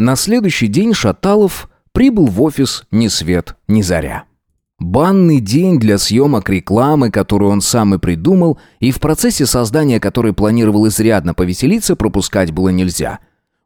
На следующий день Шаталов прибыл в офис ни свет, ни заря. Банный день для съемок рекламы, которую он сам и придумал, и в процессе создания которой планировал изрядно повеселиться, пропускать было нельзя.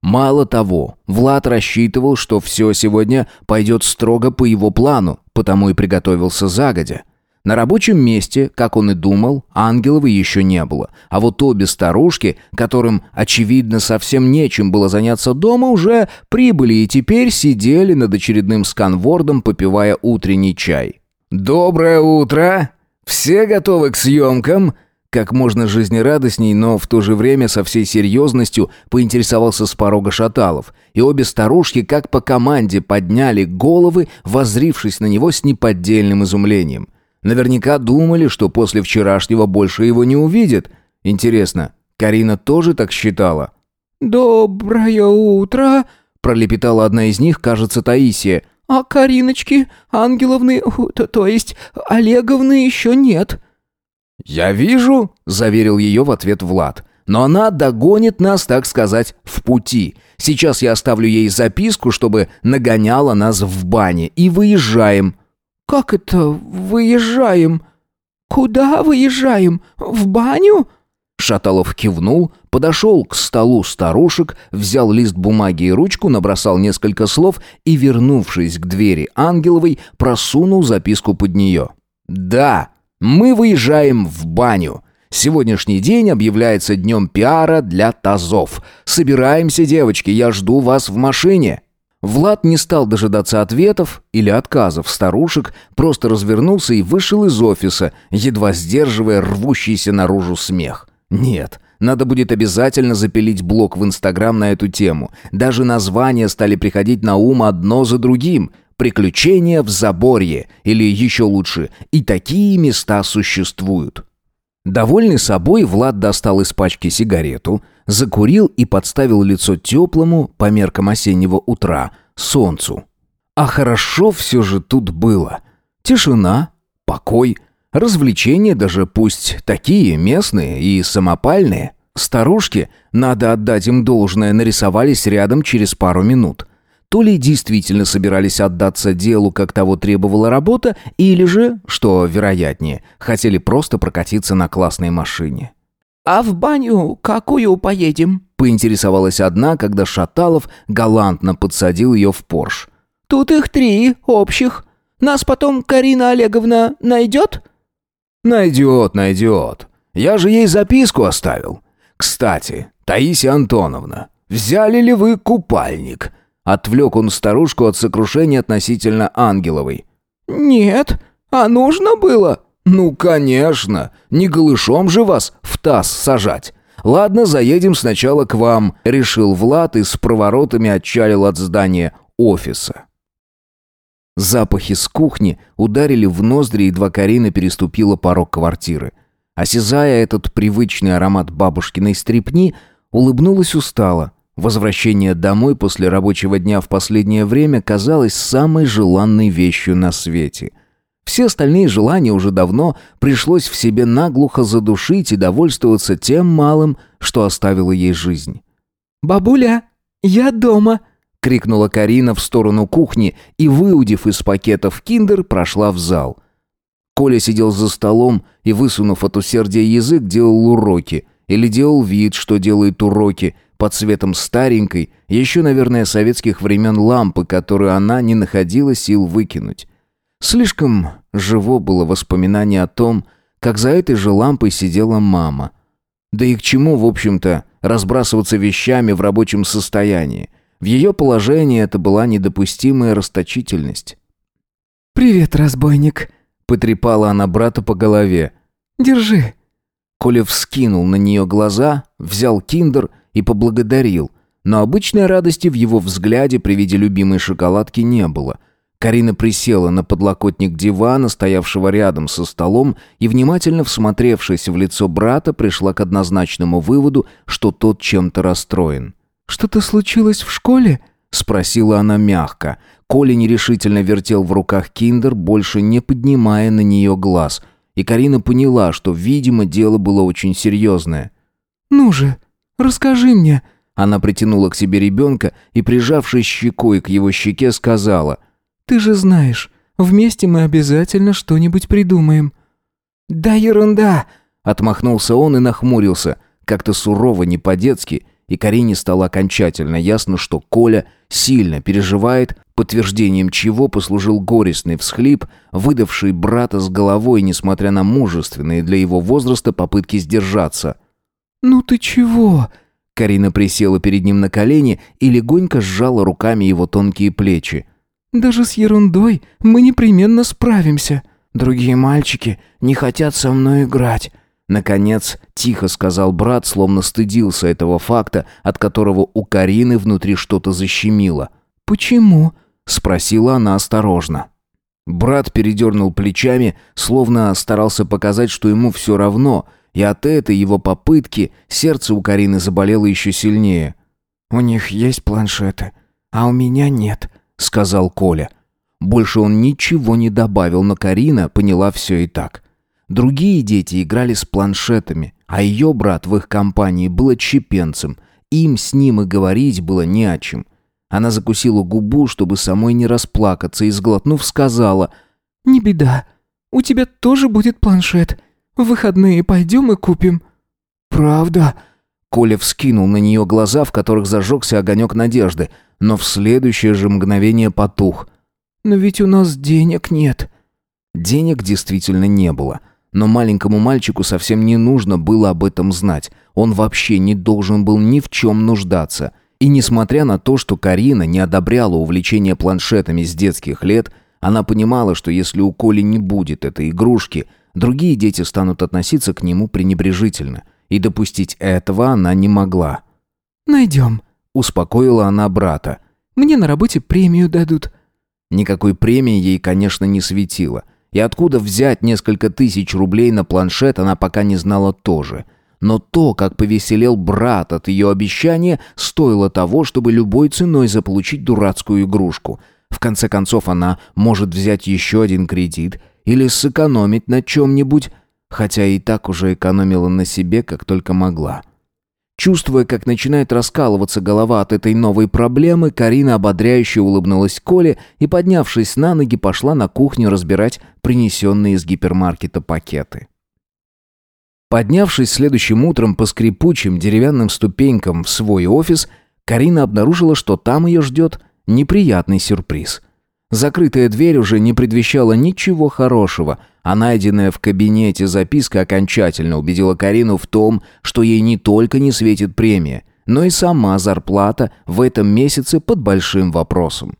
Мало того, Влад рассчитывал, что все сегодня пойдет строго по его плану, потому и приготовился загодя. На рабочем месте, как он и думал, Ангеловой еще не было. А вот обе старушки, которым, очевидно, совсем нечем было заняться дома, уже прибыли и теперь сидели над очередным сканвордом, попивая утренний чай. «Доброе утро! Все готовы к съемкам?» Как можно жизнерадостней, но в то же время со всей серьезностью поинтересовался с порога Шаталов. И обе старушки, как по команде, подняли головы, возрившись на него с неподдельным изумлением. Наверняка думали, что после вчерашнего больше его не увидят. Интересно, Карина тоже так считала? «Доброе утро!» – пролепетала одна из них, кажется, Таисия. «А Кариночки, Ангеловны, то, то есть Олеговны еще нет». «Я вижу», – заверил ее в ответ Влад. «Но она догонит нас, так сказать, в пути. Сейчас я оставлю ей записку, чтобы нагоняла нас в бане, и выезжаем». «Как это выезжаем? Куда выезжаем? В баню?» Шаталов кивнул, подошел к столу старушек, взял лист бумаги и ручку, набросал несколько слов и, вернувшись к двери Ангеловой, просунул записку под нее. «Да, мы выезжаем в баню. Сегодняшний день объявляется днем пиара для тазов. Собираемся, девочки, я жду вас в машине». Влад не стал дожидаться ответов или отказов старушек, просто развернулся и вышел из офиса, едва сдерживая рвущийся наружу смех. Нет, надо будет обязательно запилить блог в Инстаграм на эту тему. Даже названия стали приходить на ум одно за другим. «Приключения в Заборье» или еще лучше «И такие места существуют». Довольный собой, Влад достал из пачки сигарету, закурил и подставил лицо теплому, по меркам осеннего утра, солнцу. А хорошо все же тут было. Тишина, покой, развлечения даже пусть такие местные и самопальные. Старушки, надо отдать им должное, нарисовались рядом через пару минут – то ли действительно собирались отдаться делу, как того требовала работа, или же, что вероятнее, хотели просто прокатиться на классной машине. «А в баню какую поедем?» — поинтересовалась одна, когда Шаталов галантно подсадил ее в Порш. «Тут их три, общих. Нас потом Карина Олеговна найдет?» «Найдет, найдет. Я же ей записку оставил. Кстати, Таисия Антоновна, взяли ли вы купальник?» Отвлек он старушку от сокрушения относительно Ангеловой. «Нет, а нужно было?» «Ну, конечно! Не голышом же вас в таз сажать!» «Ладно, заедем сначала к вам», — решил Влад и с проворотами отчалил от здания офиса. Запахи с кухни ударили в ноздри, едва Карина переступила порог квартиры. Осязая этот привычный аромат бабушкиной стрепни, улыбнулась устало. Возвращение домой после рабочего дня в последнее время казалось самой желанной вещью на свете. Все остальные желания уже давно пришлось в себе наглухо задушить и довольствоваться тем малым, что оставила ей жизнь. «Бабуля, я дома!» — крикнула Карина в сторону кухни и, выудив из пакетов киндер, прошла в зал. Коля сидел за столом и, высунув от усердия язык, делал уроки. Или делал вид, что делает уроки, под светом старенькой, еще, наверное, советских времен лампы, которую она не находила сил выкинуть. Слишком живо было воспоминание о том, как за этой же лампой сидела мама. Да и к чему, в общем-то, разбрасываться вещами в рабочем состоянии? В ее положении это была недопустимая расточительность. «Привет, разбойник», — потрепала она брата по голове. «Держи». Коля вскинул на нее глаза, взял киндер — и поблагодарил, но обычной радости в его взгляде при виде любимой шоколадки не было. Карина присела на подлокотник дивана, стоявшего рядом со столом, и, внимательно всмотревшись в лицо брата, пришла к однозначному выводу, что тот чем-то расстроен. «Что-то случилось в школе?» — спросила она мягко. Коля нерешительно вертел в руках киндер, больше не поднимая на нее глаз. И Карина поняла, что, видимо, дело было очень серьезное. «Ну же, «Расскажи мне», Она притянула к себе ребенка и, прижавшись щекой к его щеке, сказала «Ты же знаешь, вместе мы обязательно что-нибудь придумаем». «Да ерунда!» — отмахнулся он и нахмурился, как-то сурово, не по-детски, и Карине стало окончательно ясно, что Коля сильно переживает, подтверждением чего послужил горестный всхлип, выдавший брата с головой, несмотря на мужественные для его возраста попытки сдержаться. «Ну ты чего?» Карина присела перед ним на колени и легонько сжала руками его тонкие плечи. «Даже с ерундой мы непременно справимся. Другие мальчики не хотят со мной играть». Наконец, тихо сказал брат, словно стыдился этого факта, от которого у Карины внутри что-то защемило. «Почему?» — спросила она осторожно. Брат передернул плечами, словно старался показать, что ему все равно, и от этой его попытки сердце у Карины заболело еще сильнее. «У них есть планшеты, а у меня нет», — сказал Коля. Больше он ничего не добавил, но Карина поняла все и так. Другие дети играли с планшетами, а ее брат в их компании был отщепенцем. Им с ним и говорить было не о чем. Она закусила губу, чтобы самой не расплакаться, и, сглотнув, сказала «Не беда, у тебя тоже будет планшет. В выходные пойдем и купим». «Правда?» Коля вскинул на нее глаза, в которых зажегся огонек надежды, но в следующее же мгновение потух. «Но ведь у нас денег нет». Денег действительно не было, но маленькому мальчику совсем не нужно было об этом знать. Он вообще не должен был ни в чем нуждаться. И несмотря на то, что Карина не одобряла увлечение планшетами с детских лет, она понимала, что если у Коли не будет этой игрушки – Другие дети станут относиться к нему пренебрежительно, и допустить этого она не могла. «Найдем», — успокоила она брата. «Мне на работе премию дадут». Никакой премии ей, конечно, не светило. И откуда взять несколько тысяч рублей на планшет, она пока не знала тоже. Но то, как повеселел брат от ее обещания, стоило того, чтобы любой ценой заполучить дурацкую игрушку. В конце концов, она может взять еще один кредит — или сэкономить на чем-нибудь, хотя и так уже экономила на себе, как только могла. Чувствуя, как начинает раскалываться голова от этой новой проблемы, Карина ободряюще улыбнулась Коле и, поднявшись на ноги, пошла на кухню разбирать принесенные из гипермаркета пакеты. Поднявшись следующим утром по скрипучим деревянным ступенькам в свой офис, Карина обнаружила, что там ее ждет неприятный сюрприз – Закрытая дверь уже не предвещала ничего хорошего, а найденная в кабинете записка окончательно убедила Карину в том, что ей не только не светит премия, но и сама зарплата в этом месяце под большим вопросом.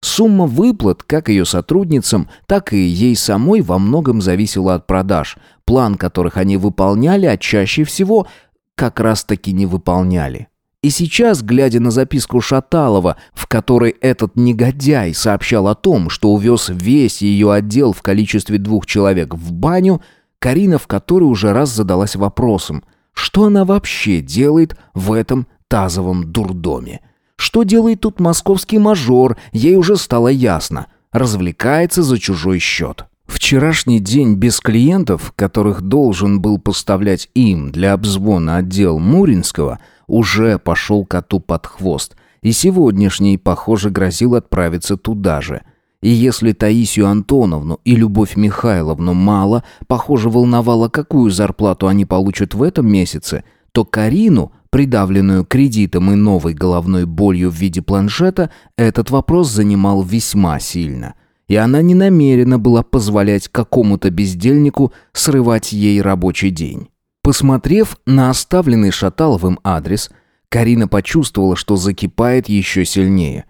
Сумма выплат как ее сотрудницам, так и ей самой во многом зависела от продаж, план которых они выполняли, а чаще всего как раз-таки не выполняли. И сейчас, глядя на записку Шаталова, в которой этот негодяй сообщал о том, что увез весь ее отдел в количестве двух человек в баню, Карина в которой уже раз задалась вопросом, что она вообще делает в этом тазовом дурдоме. Что делает тут московский мажор, ей уже стало ясно. Развлекается за чужой счет. Вчерашний день без клиентов, которых должен был поставлять им для обзвона отдел Муринского – уже пошел коту под хвост, и сегодняшний, похоже, грозил отправиться туда же. И если Таисию Антоновну и Любовь Михайловну мало, похоже, волновало, какую зарплату они получат в этом месяце, то Карину, придавленную кредитом и новой головной болью в виде планшета, этот вопрос занимал весьма сильно. И она не намерена была позволять какому-то бездельнику срывать ей рабочий день. Посмотрев на оставленный Шаталовым адрес, Карина почувствовала, что закипает еще сильнее.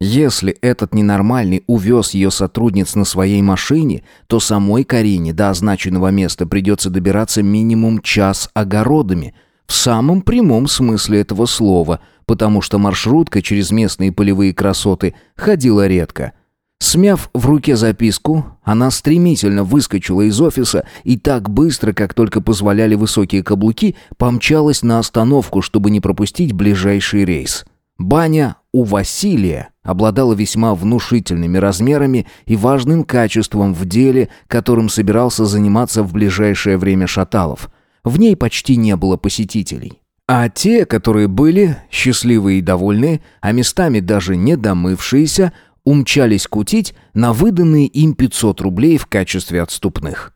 Если этот ненормальный увез ее сотрудниц на своей машине, то самой Карине до означенного места придется добираться минимум час огородами, в самом прямом смысле этого слова, потому что маршрутка через местные полевые красоты ходила редко – Смяв в руке записку, она стремительно выскочила из офиса и так быстро, как только позволяли высокие каблуки, помчалась на остановку, чтобы не пропустить ближайший рейс. Баня у Василия обладала весьма внушительными размерами и важным качеством в деле, которым собирался заниматься в ближайшее время Шаталов. В ней почти не было посетителей. А те, которые были счастливые и довольные, а местами даже не домывшиеся, умчались кутить на выданные им 500 рублей в качестве отступных.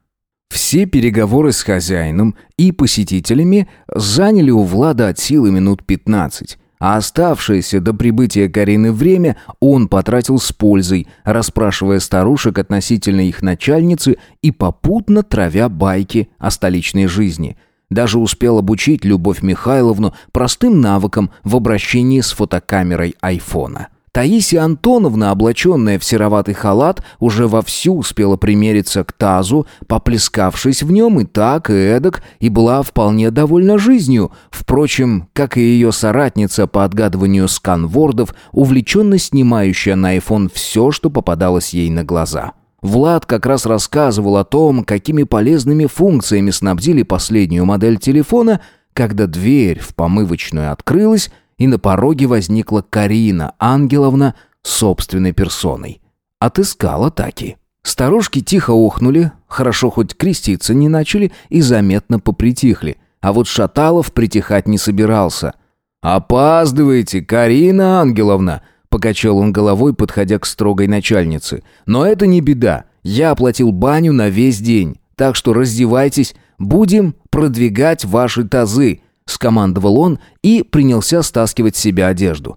Все переговоры с хозяином и посетителями заняли у Влада от силы минут 15, а оставшееся до прибытия Карины время он потратил с пользой, расспрашивая старушек относительно их начальницы и попутно травя байки о столичной жизни. Даже успел обучить Любовь Михайловну простым навыкам в обращении с фотокамерой айфона. Таисия Антоновна, облаченная в сероватый халат, уже вовсю успела примериться к тазу, поплескавшись в нем и так, и эдак, и была вполне довольна жизнью. Впрочем, как и ее соратница по отгадыванию сканвордов, увлеченно снимающая на iPhone все, что попадалось ей на глаза. Влад как раз рассказывал о том, какими полезными функциями снабдили последнюю модель телефона, когда дверь в помывочную открылась, и на пороге возникла Карина Ангеловна собственной персоной. Отыскала таки. Старушки тихо охнули, хорошо хоть креститься не начали и заметно попритихли, а вот Шаталов притихать не собирался. «Опаздываете, Карина Ангеловна!» — покачал он головой, подходя к строгой начальнице. «Но это не беда, я оплатил баню на весь день, так что раздевайтесь, будем продвигать ваши тазы, — скомандовал он и принялся стаскивать с себя одежду.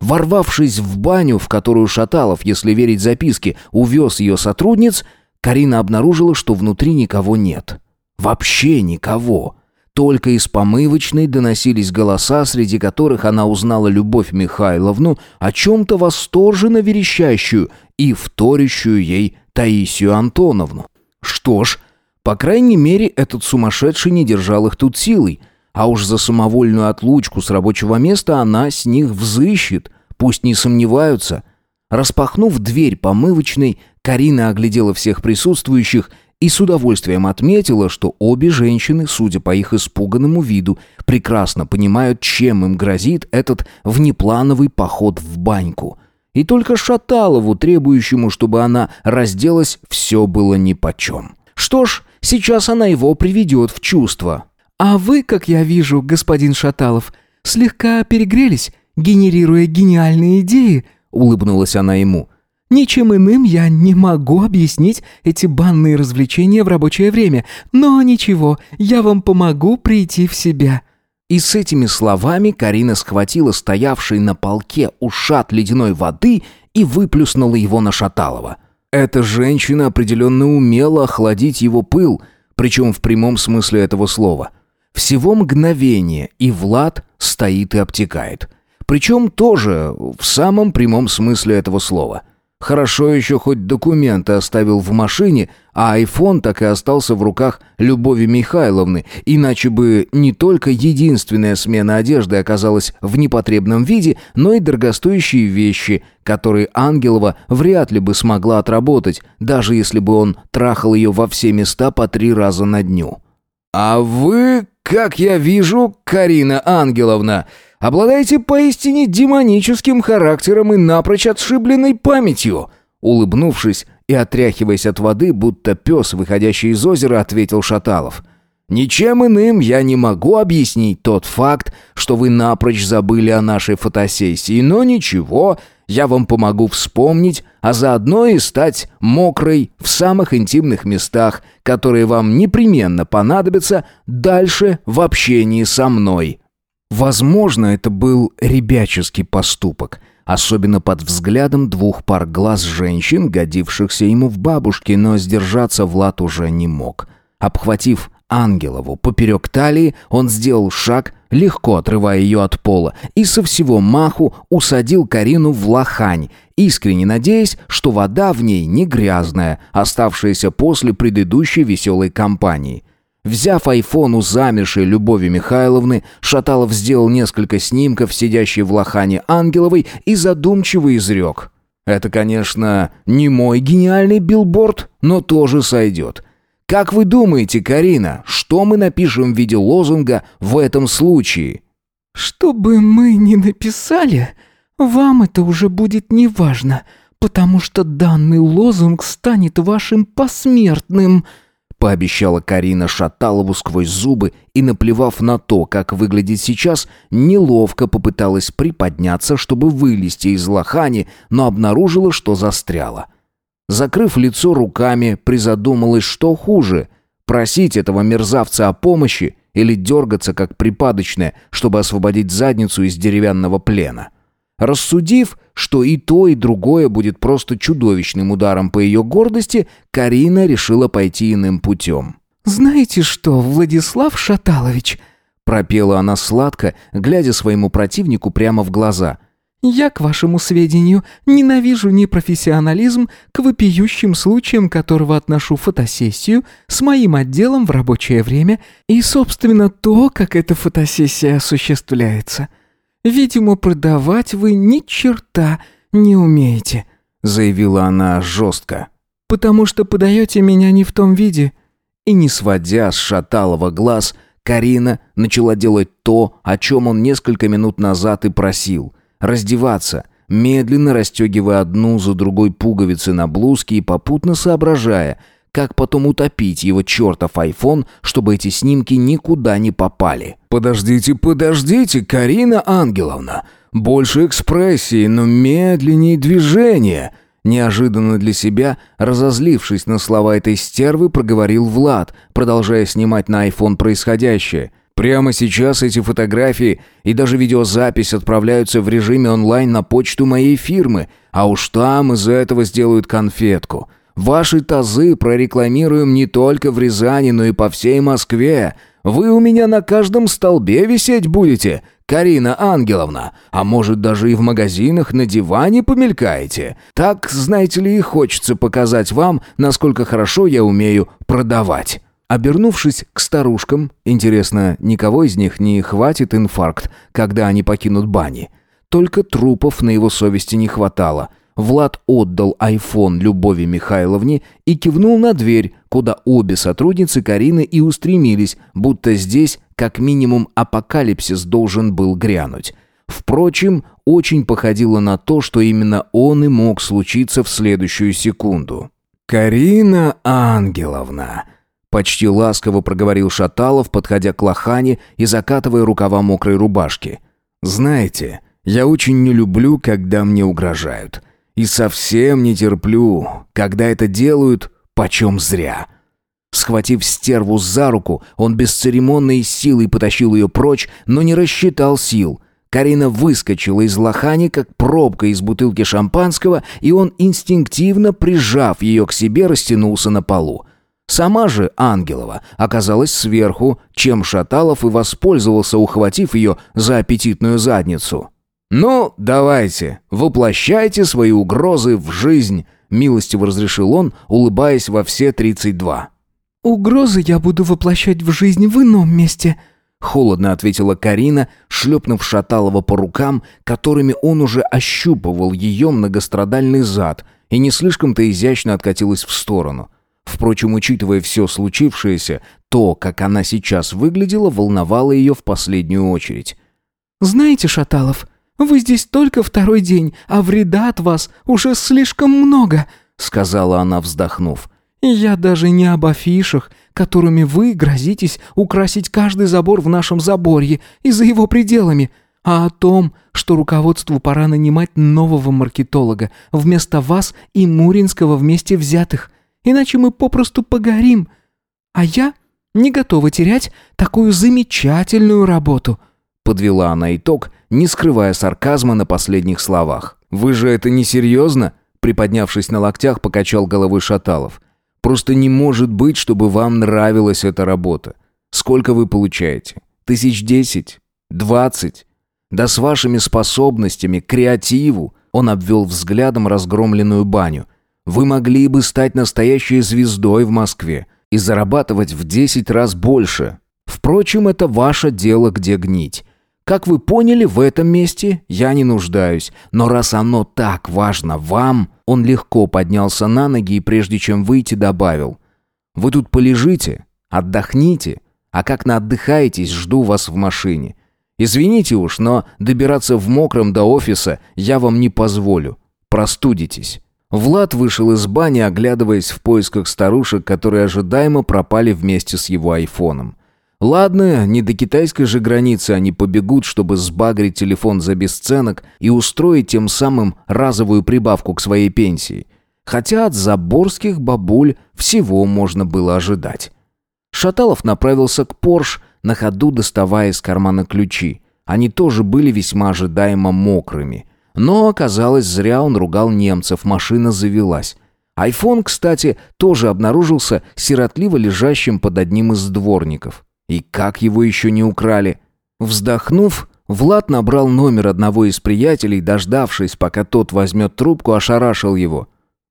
Ворвавшись в баню, в которую Шаталов, если верить записке, увез ее сотрудниц, Карина обнаружила, что внутри никого нет. Вообще никого. Только из помывочной доносились голоса, среди которых она узнала Любовь Михайловну, о чем-то восторженно верещащую и вторящую ей Таисию Антоновну. Что ж, по крайней мере, этот сумасшедший не держал их тут силой — а уж за самовольную отлучку с рабочего места она с них взыщет, пусть не сомневаются. Распахнув дверь помывочной, Карина оглядела всех присутствующих и с удовольствием отметила, что обе женщины, судя по их испуганному виду, прекрасно понимают, чем им грозит этот внеплановый поход в баньку. И только Шаталову, требующему, чтобы она разделась, все было нипочем. Что ж, сейчас она его приведет в чувство. «А вы, как я вижу, господин Шаталов, слегка перегрелись, генерируя гениальные идеи», — улыбнулась она ему. «Ничем иным я не могу объяснить эти банные развлечения в рабочее время, но ничего, я вам помогу прийти в себя». И с этими словами Карина схватила стоявший на полке ушат ледяной воды и выплюснула его на Шаталова. Эта женщина определенно умела охладить его пыл, причем в прямом смысле этого слова. Всего мгновение, и Влад стоит и обтекает. Причем тоже в самом прямом смысле этого слова. Хорошо еще хоть документы оставил в машине, а айфон так и остался в руках Любови Михайловны, иначе бы не только единственная смена одежды оказалась в непотребном виде, но и дорогостоящие вещи, которые Ангелова вряд ли бы смогла отработать, даже если бы он трахал ее во все места по три раза на дню. «А вы, как я вижу, Карина Ангеловна, обладаете поистине демоническим характером и напрочь отшибленной памятью», улыбнувшись и отряхиваясь от воды, будто пес, выходящий из озера, ответил Шаталов. «Ничем иным я не могу объяснить тот факт, что вы напрочь забыли о нашей фотосессии, но ничего, я вам помогу вспомнить, а заодно и стать мокрой в самых интимных местах, которые вам непременно понадобятся дальше в общении со мной. Возможно, это был ребяческий поступок, особенно под взглядом двух пар глаз женщин, годившихся ему в бабушке, но сдержаться Влад уже не мог. Обхватив Ангелову поперек талии, он сделал шаг, легко отрывая ее от пола, и со всего маху усадил Карину в лохань, искренне надеясь, что вода в ней не грязная, оставшаяся после предыдущей веселой кампании. Взяв айфон у замершей Любови Михайловны, Шаталов сделал несколько снимков, сидящей в лохане Ангеловой, и задумчиво изрек. «Это, конечно, не мой гениальный билборд, но тоже сойдет. Как вы думаете, Карина, что мы напишем в виде лозунга в этом случае? Что бы мы ни написали, вам это уже будет неважно, потому что данный лозунг станет вашим посмертным, пообещала Карина Шаталову сквозь зубы и, наплевав на то, как выглядит сейчас, неловко попыталась приподняться, чтобы вылезти из лохани, но обнаружила, что застряла. Закрыв лицо руками, призадумалась, что хуже – просить этого мерзавца о помощи или дергаться как припадочная, чтобы освободить задницу из деревянного плена. Рассудив, что и то, и другое будет просто чудовищным ударом по ее гордости, Карина решила пойти иным путем. «Знаете что, Владислав Шаталович?» пропела она сладко, глядя своему противнику прямо в глаза. «Я, к вашему сведению, ненавижу непрофессионализм к вопиющим случаям, которого отношу фотосессию с моим отделом в рабочее время и, собственно, то, как эта фотосессия осуществляется. Видимо, продавать вы ни черта не умеете», — заявила она жестко. «Потому что подаете меня не в том виде». И не сводя с Шаталова глаз, Карина начала делать то, о чем он несколько минут назад и просил. Раздеваться, медленно расстегивая одну за другой пуговицы на блузке и попутно соображая, как потом утопить его чертов айфон, чтобы эти снимки никуда не попали. «Подождите, подождите, Карина Ангеловна! Больше экспрессии, но медленнее движения!» Неожиданно для себя, разозлившись на слова этой стервы, проговорил Влад, продолжая снимать на айфон происходящее. «Прямо сейчас эти фотографии и даже видеозапись отправляются в режиме онлайн на почту моей фирмы, а уж там из этого сделают конфетку. Ваши тазы прорекламируем не только в Рязани, но и по всей Москве. Вы у меня на каждом столбе висеть будете, Карина Ангеловна. А может, даже и в магазинах на диване помелькаете. Так, знаете ли, и хочется показать вам, насколько хорошо я умею продавать». Обернувшись к старушкам, интересно, никого из них не хватит инфаркт, когда они покинут бани. Только трупов на его совести не хватало – Влад отдал айфон Любови Михайловне и кивнул на дверь, куда обе сотрудницы Карины и устремились, будто здесь как минимум апокалипсис должен был грянуть. Впрочем, очень походило на то, что именно он и мог случиться в следующую секунду. «Карина Ангеловна!» Почти ласково проговорил Шаталов, подходя к лохане и закатывая рукава мокрой рубашки. «Знаете, я очень не люблю, когда мне угрожают. И совсем не терплю, когда это делают почем зря. Схватив стерву за руку, он бесцеремонной силой потащил ее прочь, но не рассчитал сил. Карина выскочила из лохани, как пробка из бутылки шампанского, и он, инстинктивно прижав ее к себе, растянулся на полу. Сама же Ангелова оказалась сверху, чем Шаталов и воспользовался, ухватив ее за аппетитную задницу. «Ну, давайте, воплощайте свои угрозы в жизнь», — милостиво разрешил он, улыбаясь во все тридцать два. «Угрозы я буду воплощать в жизнь в ином месте», — холодно ответила Карина, шлепнув Шаталова по рукам, которыми он уже ощупывал ее многострадальный зад, и не слишком-то изящно откатилась в сторону. Впрочем, учитывая все случившееся, то, как она сейчас выглядела, волновало ее в последнюю очередь. «Знаете, Шаталов», вы здесь только второй день, а вреда от вас уже слишком много», — сказала она, вздохнув. «Я даже не об афишах, которыми вы грозитесь украсить каждый забор в нашем заборье и за его пределами, а о том, что руководству пора нанимать нового маркетолога вместо вас и Муринского вместе взятых, иначе мы попросту погорим. А я не готова терять такую замечательную работу». Подвела она итог, не скрывая сарказма на последних словах. «Вы же это не серьезно?» Приподнявшись на локтях, покачал головой Шаталов. «Просто не может быть, чтобы вам нравилась эта работа. Сколько вы получаете? Тысяч десять? Двадцать? Да с вашими способностями, креативу!» Он обвел взглядом разгромленную баню. «Вы могли бы стать настоящей звездой в Москве и зарабатывать в десять раз больше. Впрочем, это ваше дело, где гнить. Как вы поняли, в этом месте я не нуждаюсь. Но раз оно так важно вам, он легко поднялся на ноги и прежде чем выйти добавил. Вы тут полежите, отдохните, а как наотдыхаетесь, жду вас в машине. Извините уж, но добираться в мокром до офиса я вам не позволю. Простудитесь. Влад вышел из бани, оглядываясь в поисках старушек, которые ожидаемо пропали вместе с его айфоном. Ладно, не до китайской же границы они побегут, чтобы сбагрить телефон за бесценок и устроить тем самым разовую прибавку к своей пенсии. Хотя от заборских бабуль всего можно было ожидать. Шаталов направился к Порш, на ходу доставая из кармана ключи. Они тоже были весьма ожидаемо мокрыми. Но оказалось, зря он ругал немцев, машина завелась. Айфон, кстати, тоже обнаружился сиротливо лежащим под одним из дворников. И как его еще не украли? Вздохнув, Влад набрал номер одного из приятелей, дождавшись, пока тот возьмет трубку, ошарашил его.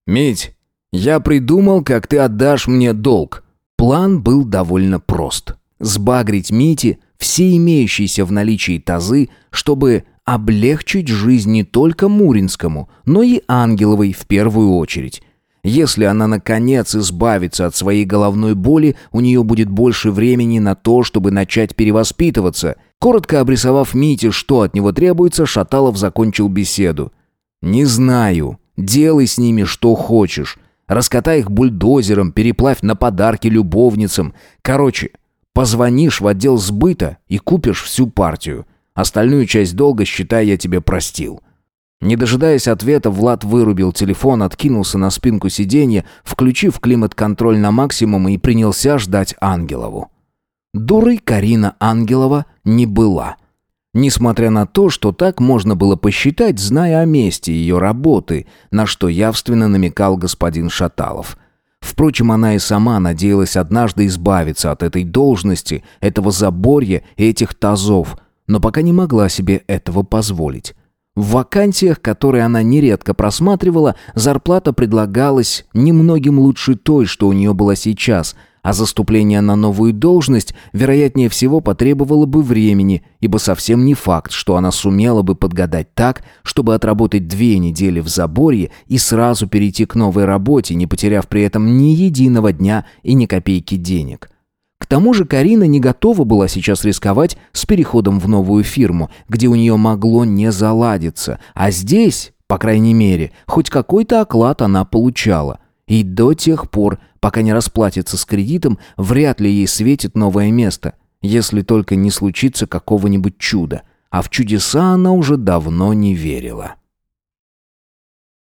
«Мить, я придумал, как ты отдашь мне долг». План был довольно прост. Сбагрить Мите все имеющиеся в наличии тазы, чтобы облегчить жизнь не только Муринскому, но и Ангеловой в первую очередь. Если она наконец избавится от своей головной боли, у нее будет больше времени на то, чтобы начать перевоспитываться. Коротко обрисовав Мите, что от него требуется, Шаталов закончил беседу. «Не знаю. Делай с ними что хочешь. Раскатай их бульдозером, переплавь на подарки любовницам. Короче, позвонишь в отдел сбыта и купишь всю партию. Остальную часть долга, считай, я тебе простил. Не дожидаясь ответа, Влад вырубил телефон, откинулся на спинку сиденья, включив климат-контроль на максимум и принялся ждать Ангелову. Дурой Карина Ангелова не была. Несмотря на то, что так можно было посчитать, зная о месте ее работы, на что явственно намекал господин Шаталов. Впрочем, она и сама надеялась однажды избавиться от этой должности, этого заборья и этих тазов, но пока не могла себе этого позволить. В вакансиях, которые она нередко просматривала, зарплата предлагалась немногим лучше той, что у нее была сейчас, а заступление на новую должность, вероятнее всего, потребовало бы времени, ибо совсем не факт, что она сумела бы подгадать так, чтобы отработать две недели в заборье и сразу перейти к новой работе, не потеряв при этом ни единого дня и ни копейки денег. К тому же Карина не готова была сейчас рисковать с переходом в новую фирму, где у нее могло не заладиться, а здесь, по крайней мере, хоть какой-то оклад она получала. И до тех пор, пока не расплатится с кредитом, вряд ли ей светит новое место, если только не случится какого-нибудь чуда. А в чудеса она уже давно не верила.